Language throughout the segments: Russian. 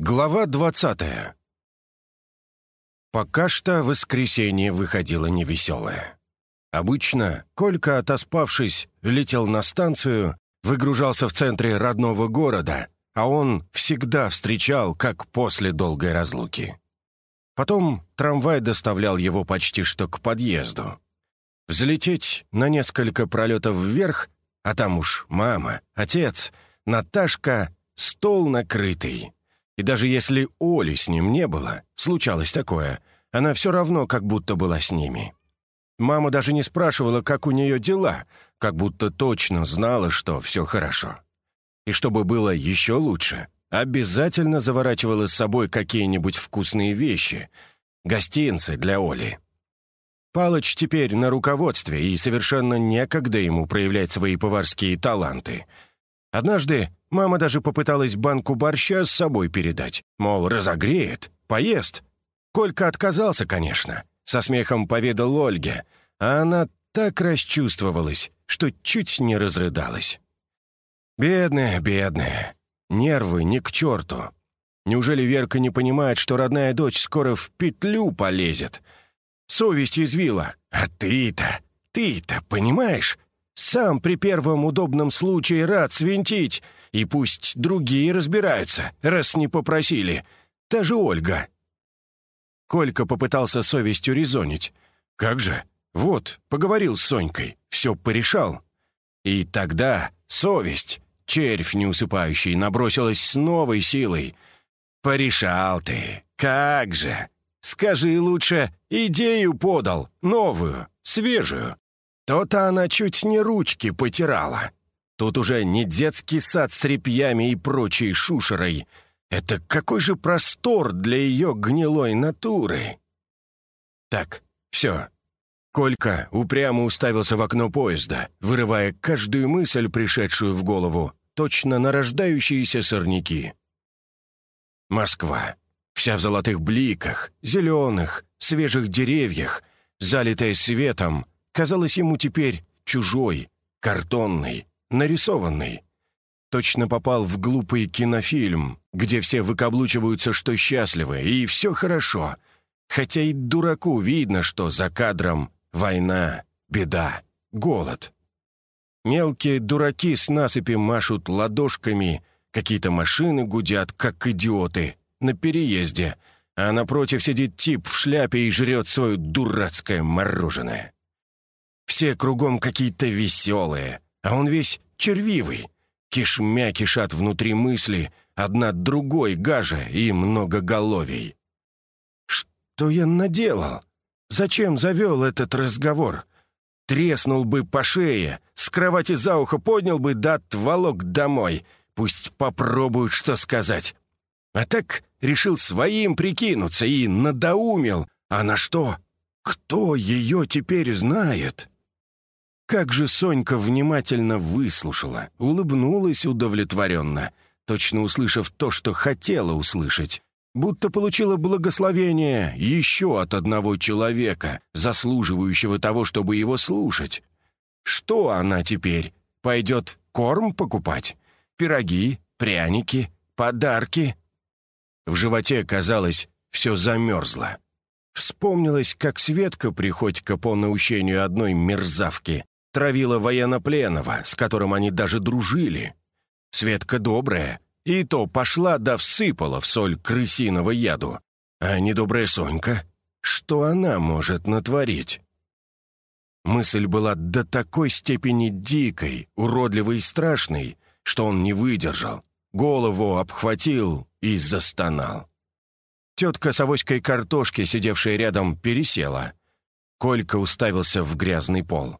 Глава двадцатая. Пока что воскресенье выходило невеселое. Обычно Колька, отоспавшись, летел на станцию, выгружался в центре родного города, а он всегда встречал, как после долгой разлуки. Потом трамвай доставлял его почти что к подъезду. Взлететь на несколько пролетов вверх, а там уж мама, отец, Наташка, стол накрытый — и даже если Оли с ним не было, случалось такое, она все равно как будто была с ними. Мама даже не спрашивала, как у нее дела, как будто точно знала, что все хорошо. И чтобы было еще лучше, обязательно заворачивала с собой какие-нибудь вкусные вещи, гостинцы для Оли. Палыч теперь на руководстве, и совершенно некогда ему проявлять свои поварские таланты. Однажды Мама даже попыталась банку борща с собой передать, мол, разогреет, поест. Колька отказался, конечно, со смехом поведал Ольге, а она так расчувствовалась, что чуть не разрыдалась. Бедная, бедная. Нервы не к черту. Неужели Верка не понимает, что родная дочь скоро в петлю полезет? Совесть извила. А ты-то, ты-то понимаешь? Сам при первом удобном случае рад свинтить, и пусть другие разбираются, раз не попросили. Та же Ольга». Колька попытался совестью резонить. «Как же? Вот, поговорил с Сонькой, все порешал». И тогда совесть, червь неусыпающий, набросилась с новой силой. «Порешал ты, как же! Скажи лучше, идею подал, новую, свежую. То-то она чуть не ручки потирала. Тут уже не детский сад с репьями и прочей шушерой. Это какой же простор для ее гнилой натуры. Так, все. Колька упрямо уставился в окно поезда, вырывая каждую мысль, пришедшую в голову, точно на рождающиеся сорняки. Москва. Вся в золотых бликах, зеленых, свежих деревьях, залитая светом, казалась ему теперь чужой, картонной, нарисованный. Точно попал в глупый кинофильм, где все выкаблучиваются, что счастливы, и все хорошо. Хотя и дураку видно, что за кадром война, беда, голод. Мелкие дураки с насыпи машут ладошками, какие-то машины гудят, как идиоты, на переезде, а напротив сидит тип в шляпе и жрет свое дурацкое мороженое. Все кругом какие-то веселые, а он весь червивый. Кишмя кишат внутри мысли, одна другой гаже и многоголовей. Что я наделал? Зачем завел этот разговор? Треснул бы по шее, с кровати за ухо поднял бы, да отволок домой. Пусть попробуют, что сказать. А так решил своим прикинуться и надоумил. А на что? Кто ее теперь знает?» Как же Сонька внимательно выслушала, улыбнулась удовлетворенно, точно услышав то, что хотела услышать, будто получила благословение еще от одного человека, заслуживающего того, чтобы его слушать. Что она теперь? Пойдет корм покупать? Пироги, пряники, подарки? В животе, казалось, все замерзло. Вспомнилось, как Светка Приходько по наущению одной мерзавки травила военнопленного, с которым они даже дружили. Светка добрая, и то пошла да всыпала в соль крысиного яду. А недобрая Сонька, что она может натворить? Мысль была до такой степени дикой, уродливой и страшной, что он не выдержал, голову обхватил и застонал. Тетка с авоськой картошки, сидевшая рядом, пересела. Колька уставился в грязный пол.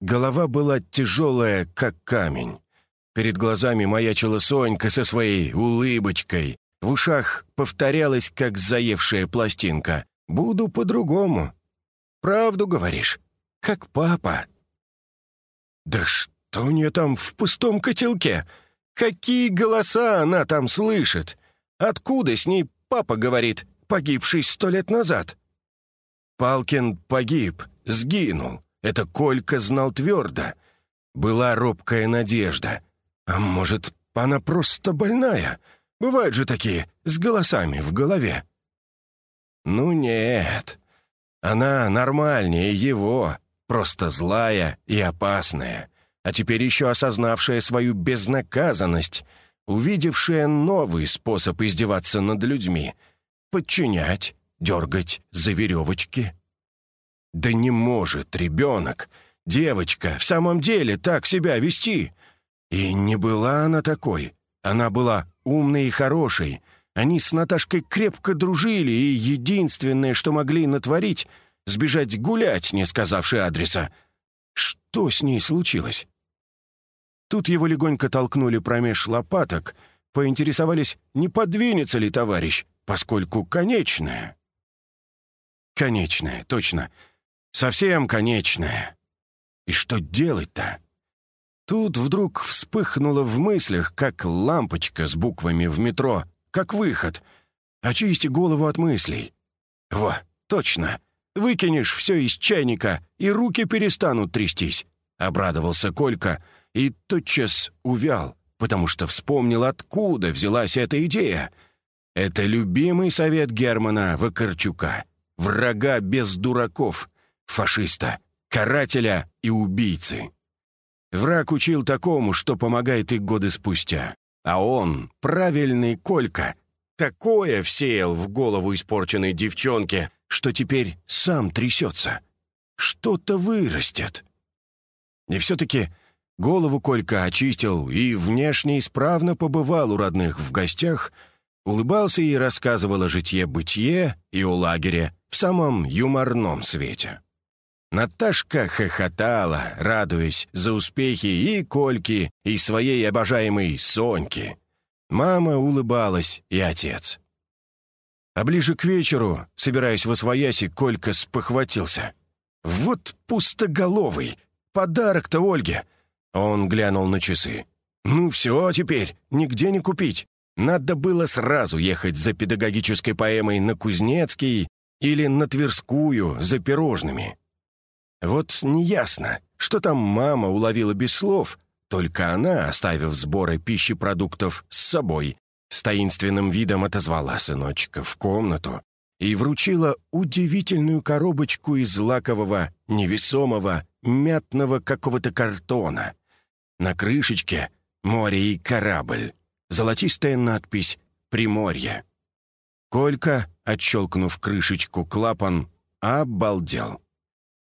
Голова была тяжелая, как камень. Перед глазами маячила Сонька со своей улыбочкой. В ушах повторялась, как заевшая пластинка. «Буду по-другому». «Правду говоришь? Как папа». «Да что у нее там в пустом котелке? Какие голоса она там слышит? Откуда с ней папа говорит, погибший сто лет назад?» Палкин погиб, сгинул. Это Колька знал твердо. Была робкая надежда. А может, она просто больная? Бывают же такие с голосами в голове. Ну нет, она нормальнее его, просто злая и опасная, а теперь еще осознавшая свою безнаказанность, увидевшая новый способ издеваться над людьми, подчинять, дергать за веревочки. Да не может ребенок, девочка, в самом деле так себя вести. И не была она такой. Она была умной и хорошей. Они с Наташкой крепко дружили, и единственное, что могли натворить — сбежать гулять, не сказавши адреса. Что с ней случилось? Тут его легонько толкнули промеж лопаток, поинтересовались, не подвинется ли товарищ, поскольку конечная. Конечная, точно. Совсем конечная. И что делать-то? Тут вдруг вспыхнуло в мыслях, как лампочка с буквами в метро, как выход. Очисти голову от мыслей. Во, точно. Выкинешь все из чайника, и руки перестанут трястись», — обрадовался Колька и тотчас увял, потому что вспомнил, откуда взялась эта идея. Это любимый совет Германа Вакарчука, врага без дураков, фашиста, карателя и убийцы. Враг учил такому, что помогает и годы спустя. А он, правильный Колька, такое всеял в голову испорченной девчонке, что теперь сам трясется. Что-то вырастет. И все-таки голову Колька очистил и внешне исправно побывал у родных в гостях, улыбался и рассказывал о житье-бытие и о лагере в самом юморном свете. Наташка хохотала, радуясь за успехи и Кольки, и своей обожаемой Соньки. Мама улыбалась, и отец. А ближе к вечеру, собираясь в освояси, Колька спохватился. «Вот пустоголовый! Подарок-то Ольге!» Он глянул на часы. «Ну все теперь, нигде не купить. Надо было сразу ехать за педагогической поэмой на Кузнецкий или на Тверскую за пирожными. Вот неясно, что там мама уловила без слов, только она, оставив сборы пищепродуктов с собой, с таинственным видом отозвала сыночка в комнату и вручила удивительную коробочку из лакового, невесомого, мятного какого-то картона. На крышечке «Море и корабль», золотистая надпись «Приморье». Колька, отщелкнув крышечку клапан, обалдел.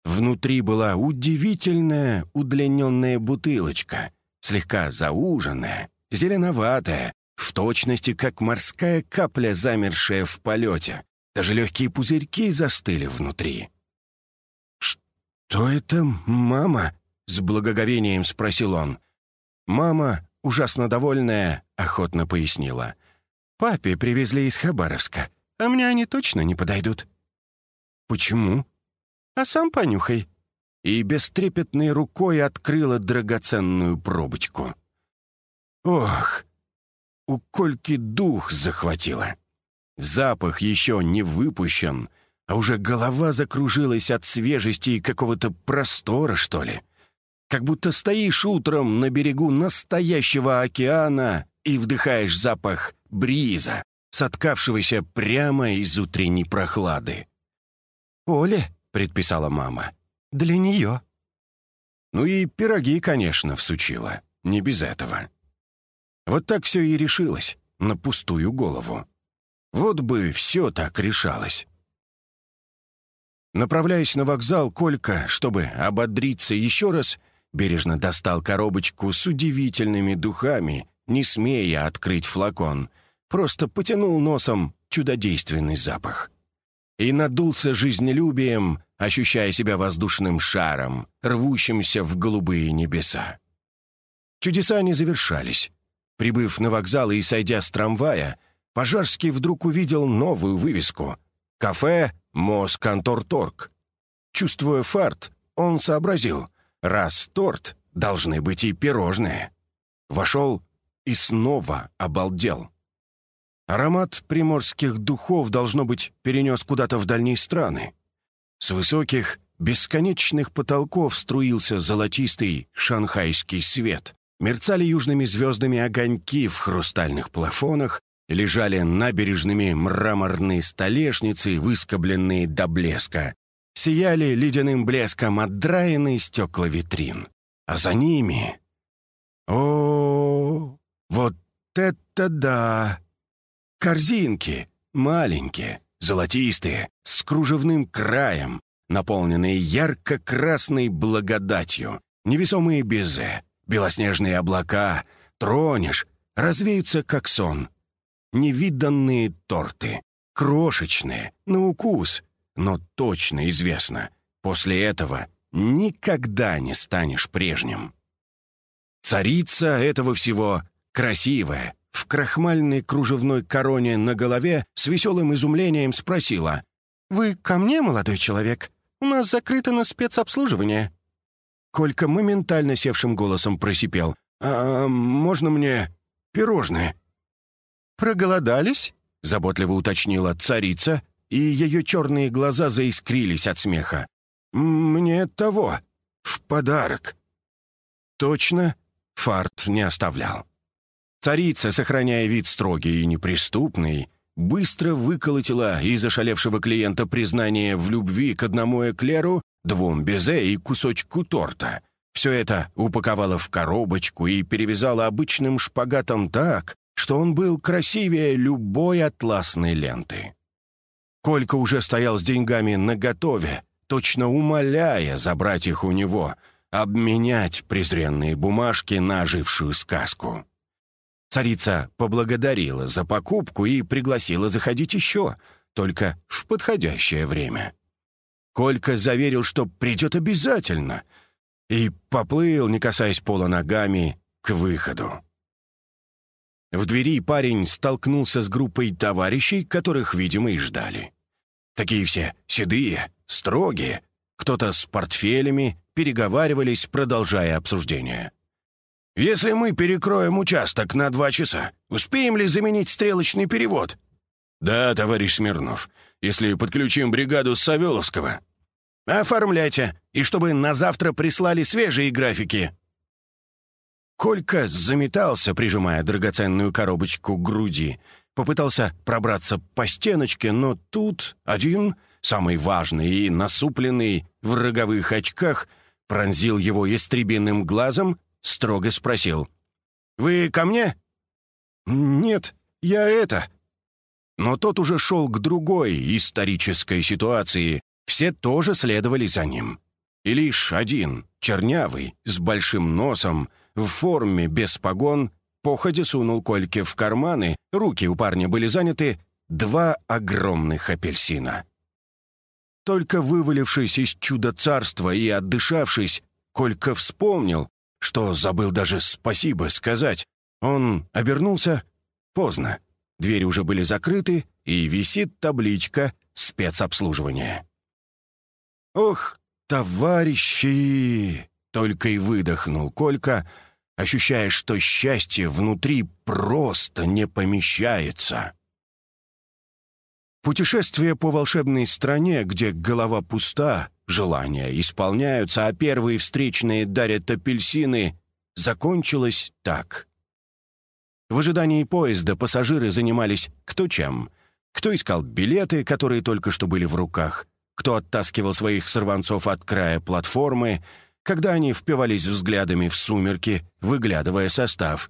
Внутри была удивительная удлиненная бутылочка, слегка зауженная, зеленоватая, в точности, как морская капля, замершая в полете. Даже легкие пузырьки застыли внутри. «Что это, мама?» — с благоговением спросил он. Мама, ужасно довольная, охотно пояснила. «Папе привезли из Хабаровска, а мне они точно не подойдут». «Почему?» «А сам понюхай». И бестрепетной рукой открыла драгоценную пробочку. «Ох, у Кольки дух захватило. Запах еще не выпущен, а уже голова закружилась от свежести и какого-то простора, что ли. Как будто стоишь утром на берегу настоящего океана и вдыхаешь запах бриза, соткавшегося прямо из утренней прохлады. «Оле», — предписала мама, — «для нее». Ну и пироги, конечно, всучила, не без этого. Вот так все и решилось, на пустую голову. Вот бы все так решалось. Направляясь на вокзал, Колька, чтобы ободриться еще раз, бережно достал коробочку с удивительными духами, не смея открыть флакон, просто потянул носом чудодейственный запах. И надулся жизнелюбием, ощущая себя воздушным шаром, рвущимся в голубые небеса. Чудеса не завершались. Прибыв на вокзал и сойдя с трамвая, Пожарский вдруг увидел новую вывеску «Кафе Москонторторг». Чувствуя фарт, он сообразил, раз торт, должны быть и пирожные. Вошел и снова обалдел. Аромат приморских духов, должно быть, перенес куда-то в дальние страны. С высоких, бесконечных потолков струился золотистый шанхайский свет. Мерцали южными звездами огоньки в хрустальных плафонах, Лежали набережными мраморные столешницы, выскобленные до блеска. Сияли ледяным блеском отдраенные стекла витрин. А за ними... О, вот это да! Корзинки, маленькие, золотистые, с кружевным краем, наполненные ярко-красной благодатью, невесомые безе, белоснежные облака, тронешь, развеются как сон. Невиданные торты, крошечные, на укус, но точно известно, после этого никогда не станешь прежним. Царица этого всего красивая, в крахмальной кружевной короне на голове с веселым изумлением спросила. «Вы ко мне, молодой человек? У нас закрыто на спецобслуживание». Колька моментально севшим голосом просипел. «А можно мне пирожные?» «Проголодались?» — заботливо уточнила царица, и ее черные глаза заискрились от смеха. «Мне того, в подарок». Точно, фарт не оставлял. Царица, сохраняя вид строгий и неприступный, быстро выколотила из ошалевшего клиента признание в любви к одному эклеру, двум безе и кусочку торта. Все это упаковала в коробочку и перевязала обычным шпагатом так, что он был красивее любой атласной ленты. Колька уже стоял с деньгами наготове, точно умоляя забрать их у него, обменять презренные бумажки на ожившую сказку. Царица поблагодарила за покупку и пригласила заходить еще, только в подходящее время. Колька заверил, что придет обязательно, и поплыл, не касаясь пола ногами, к выходу. В двери парень столкнулся с группой товарищей, которых, видимо, и ждали. Такие все седые, строгие, кто-то с портфелями, переговаривались, продолжая обсуждение. «Если мы перекроем участок на два часа, успеем ли заменить стрелочный перевод?» «Да, товарищ Смирнов, если подключим бригаду с Савеловского». «Оформляйте, и чтобы на завтра прислали свежие графики». Колька заметался, прижимая драгоценную коробочку к груди. Попытался пробраться по стеночке, но тут один, самый важный и насупленный, в роговых очках, пронзил его истребиным глазом строго спросил. «Вы ко мне?» «Нет, я это...» Но тот уже шел к другой исторической ситуации. Все тоже следовали за ним. И лишь один, чернявый, с большим носом, в форме без погон, походе сунул Кольке в карманы, руки у парня были заняты, два огромных апельсина. Только вывалившись из чудо-царства и отдышавшись, Колька вспомнил, что забыл даже спасибо сказать. Он обернулся поздно. Двери уже были закрыты, и висит табличка «Спецобслуживание». «Ох, товарищи!» — только и выдохнул Колька, ощущая, что счастье внутри просто не помещается. Путешествие по волшебной стране, где голова пуста, желания исполняются, а первые встречные дарят апельсины, закончилось так. В ожидании поезда пассажиры занимались кто чем. Кто искал билеты, которые только что были в руках, кто оттаскивал своих сорванцов от края платформы, когда они впивались взглядами в сумерки, выглядывая состав.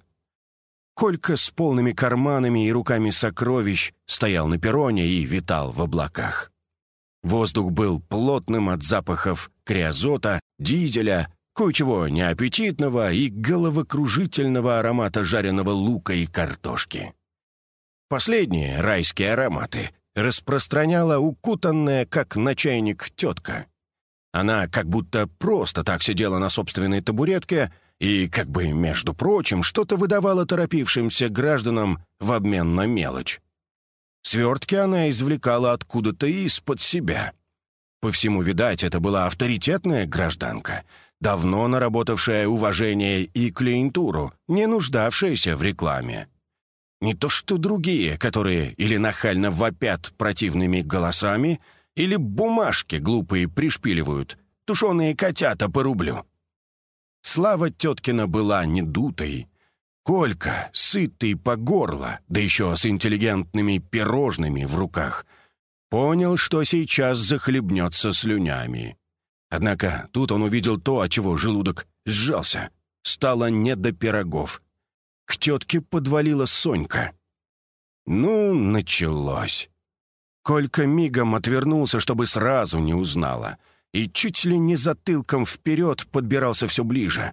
Колька с полными карманами и руками сокровищ стоял на перроне и витал в облаках. Воздух был плотным от запахов криозота, дизеля, кое-чего неаппетитного и головокружительного аромата жареного лука и картошки. Последние райские ароматы распространяла укутанная, как на чайник, тетка. Она как будто просто так сидела на собственной табуретке и, как бы, между прочим, что-то выдавала торопившимся гражданам в обмен на мелочь. Свертки она извлекала откуда-то из-под себя. По всему, видать, это была авторитетная гражданка, давно наработавшая уважение и клиентуру, не нуждавшаяся в рекламе. Не то что другие, которые или нахально вопят противными голосами, или бумажки глупые пришпиливают, тушеные котята по рублю. Слава теткина была недутой. Колька, сытый по горло, да еще с интеллигентными пирожными в руках, понял, что сейчас захлебнется слюнями. Однако тут он увидел то, от чего желудок сжался. Стало не до пирогов. К тетке подвалила Сонька. Ну, началось. Колька мигом отвернулся, чтобы сразу не узнала, и чуть ли не затылком вперед подбирался все ближе.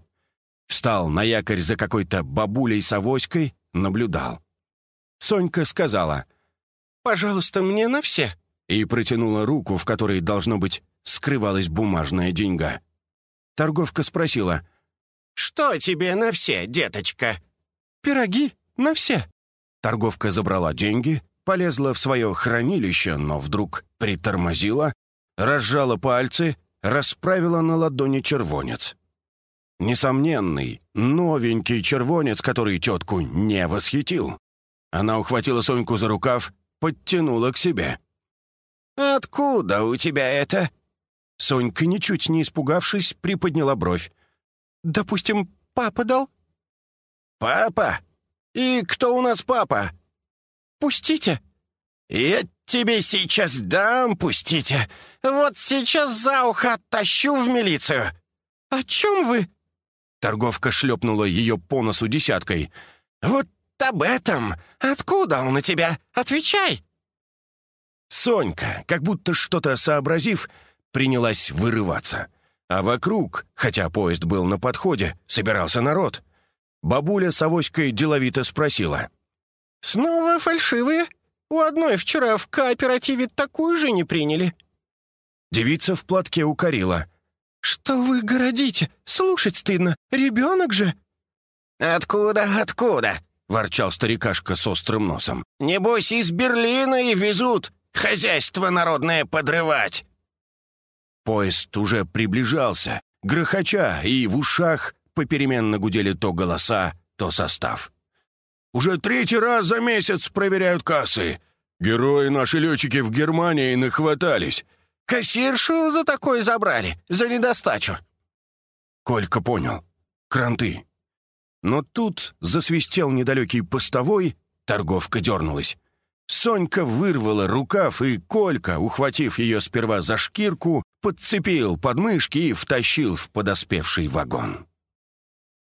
Встал на якорь за какой-то бабулей с авоськой, наблюдал. Сонька сказала «Пожалуйста, мне на все» и протянула руку, в которой, должно быть, скрывалась бумажная деньга. Торговка спросила «Что тебе на все, деточка?» «Пироги на все». Торговка забрала деньги, полезла в свое хранилище, но вдруг притормозила, разжала пальцы, расправила на ладони червонец. Несомненный, новенький червонец, который тетку не восхитил. Она ухватила Соньку за рукав, подтянула к себе. «Откуда у тебя это?» Сонька, ничуть не испугавшись, приподняла бровь. «Допустим, папа дал?» «Папа? И кто у нас папа?» «Пустите!» «Я тебе сейчас дам, пустите! Вот сейчас за ухо оттащу в милицию!» «О чем вы?» Торговка шлепнула ее по носу десяткой. «Вот об этом! Откуда он у тебя? Отвечай!» Сонька, как будто что-то сообразив, принялась вырываться. А вокруг, хотя поезд был на подходе, собирался народ. Бабуля с авоськой деловито спросила. «Снова фальшивые? У одной вчера в кооперативе такую же не приняли». Девица в платке укорила. «Что вы городите? Слушать стыдно. Ребенок же!» «Откуда, откуда?» — ворчал старикашка с острым носом. «Небось, из Берлина и везут хозяйство народное подрывать!» Поезд уже приближался, грохоча, и в ушах попеременно гудели то голоса, то состав. «Уже третий раз за месяц проверяют кассы. Герои наши летчики в Германии нахватались. Кассиршу за такое забрали, за недостачу». Колька понял. Кранты. Но тут засвистел недалекий постовой, торговка дернулась. Сонька вырвала рукав, и Колька, ухватив ее сперва за шкирку, подцепил подмышки и втащил в подоспевший вагон.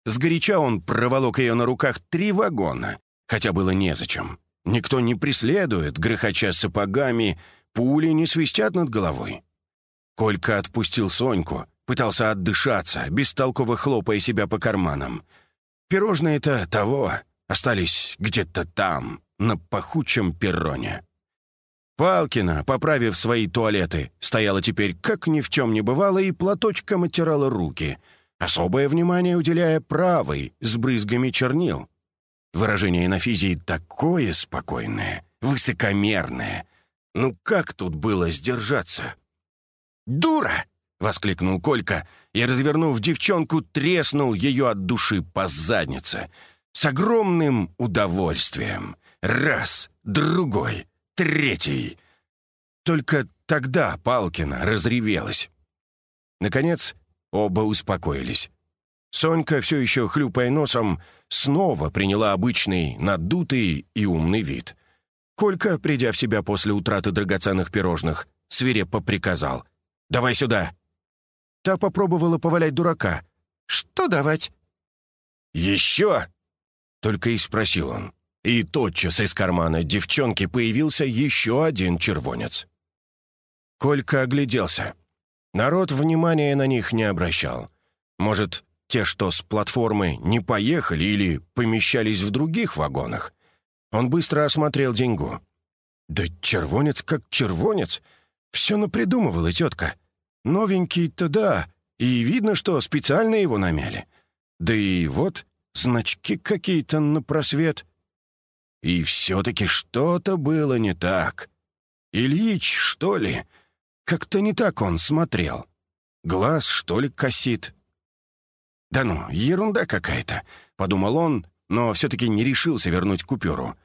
Сгоряча он проволок ее на руках три вагона, хотя было незачем. Никто не преследует, грохоча сапогами, пули не свистят над головой. Колька отпустил Соньку, пытался отдышаться, бестолково хлопая себя по карманам. Пирожные-то того остались где-то там, на пахучем перроне. Палкина, поправив свои туалеты, стояла теперь как ни в чем не бывало и платочком оттирала руки, особое внимание уделяя правой с брызгами чернил. Выражение на физии такое спокойное, высокомерное. Ну как тут было сдержаться? «Дура!» — воскликнул Колька и, развернув девчонку, треснул ее от души по заднице. С огромным удовольствием. Раз, другой, третий. Только тогда Палкина разревелась. Наконец, оба успокоились. Сонька, все еще хлюпая носом, снова приняла обычный, надутый и умный вид. Колька, придя в себя после утраты драгоценных пирожных, свирепо приказал. «Давай сюда!» Та попробовала повалять дурака. «Что давать?» «Еще?» — только и спросил он. И тотчас из кармана девчонки появился еще один червонец. Колька огляделся. Народ внимания на них не обращал. Может, те, что с платформы, не поехали или помещались в других вагонах. Он быстро осмотрел деньгу. «Да червонец как червонец! Все напридумывала тетка. Новенький-то да, и видно, что специально его намяли. Да и вот значки какие-то на просвет». И все-таки что-то было не так. Ильич, что ли? Как-то не так он смотрел. Глаз, что ли, косит? «Да ну, ерунда какая-то», — подумал он, но все-таки не решился вернуть купюру.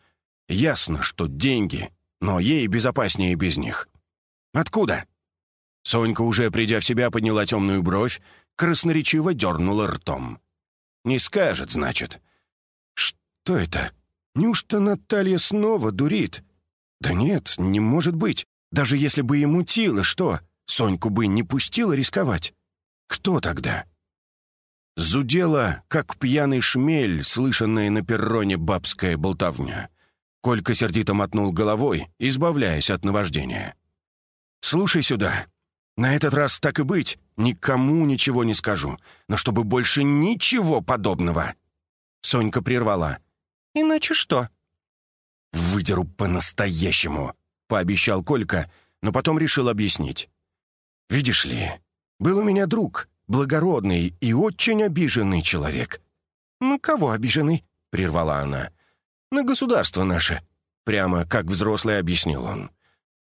Ясно, что деньги, но ей безопаснее без них. «Откуда?» Сонька, уже придя в себя, подняла темную бровь, красноречиво дернула ртом. «Не скажет, значит. Что это? Неужто Наталья снова дурит? Да нет, не может быть. Даже если бы и мутило, что? Соньку бы не пустила рисковать. Кто тогда? Зудела, как пьяный шмель, слышанная на перроне бабская болтовня. Колька сердито мотнул головой, избавляясь от наваждения. «Слушай сюда. На этот раз так и быть, никому ничего не скажу, но чтобы больше ничего подобного». Сонька прервала. «Иначе что?» «Выдеру по-настоящему», — пообещал Колька, но потом решил объяснить. «Видишь ли, был у меня друг, благородный и очень обиженный человек». «На кого обиженный?» — прервала она. «На государство наше», — прямо как взрослый объяснил он.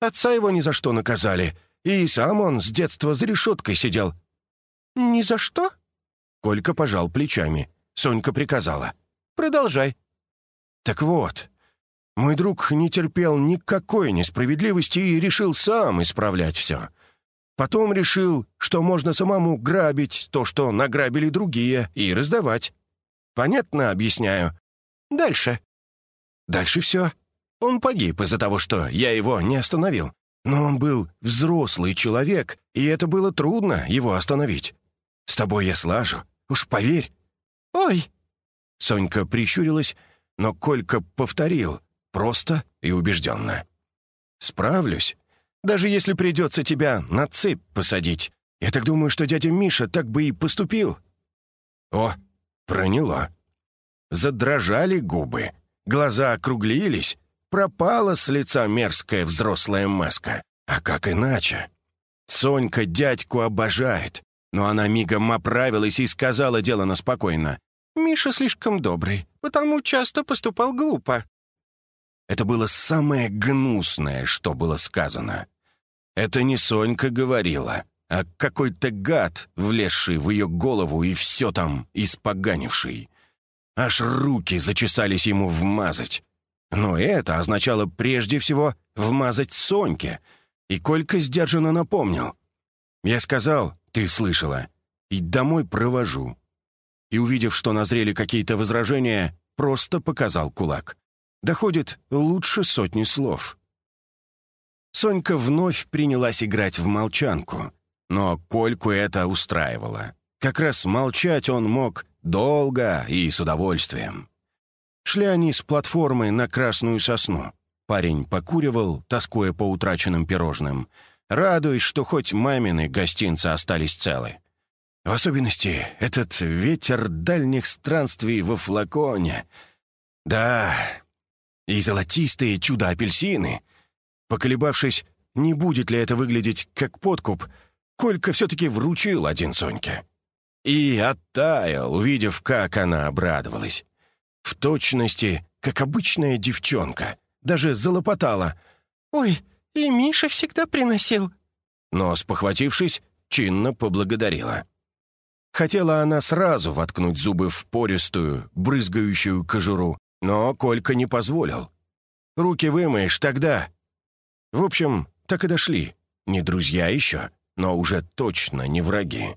«Отца его ни за что наказали, и сам он с детства за решеткой сидел». «Ни за что?» Колька пожал плечами. Сонька приказала. «Продолжай». «Так вот, мой друг не терпел никакой несправедливости и решил сам исправлять все. Потом решил, что можно самому грабить то, что награбили другие, и раздавать. Понятно объясняю? Дальше. Дальше все. Он погиб из-за того, что я его не остановил. Но он был взрослый человек, и это было трудно его остановить. С тобой я слажу, уж поверь. «Ой!» Сонька прищурилась, но Колька повторил, просто и убежденно. «Справлюсь, даже если придется тебя на цепь посадить. Я так думаю, что дядя Миша так бы и поступил». О, проняло. Задрожали губы, глаза округлились, пропала с лица мерзкая взрослая маска. А как иначе? Сонька дядьку обожает, но она мигом оправилась и сказала делано спокойно. «Миша слишком добрый, потому часто поступал глупо». Это было самое гнусное, что было сказано. Это не Сонька говорила, а какой-то гад, влезший в ее голову и все там испоганивший. Аж руки зачесались ему вмазать. Но это означало прежде всего вмазать Соньке. И Колька сдержанно напомнил. «Я сказал, ты слышала, и домой провожу». И, увидев, что назрели какие-то возражения, просто показал кулак. Доходит лучше сотни слов. Сонька вновь принялась играть в молчанку, но Кольку это устраивало. Как раз молчать он мог долго и с удовольствием. Шли они с платформы на Красную Сосну. Парень покуривал, тоскуя по утраченным пирожным, радуясь, что хоть мамины гостинцы остались целы. В особенности этот ветер дальних странствий во флаконе. Да, и золотистые чудо-апельсины — Поколебавшись, не будет ли это выглядеть как подкуп, Колька все-таки вручил один Соньке. И оттаял, увидев, как она обрадовалась. В точности, как обычная девчонка. Даже залопотала. «Ой, и Миша всегда приносил». Но, спохватившись, чинно поблагодарила. Хотела она сразу воткнуть зубы в пористую, брызгающую кожуру, но Колька не позволил. «Руки вымоешь тогда, в общем, так и дошли. Не друзья еще, но уже точно не враги.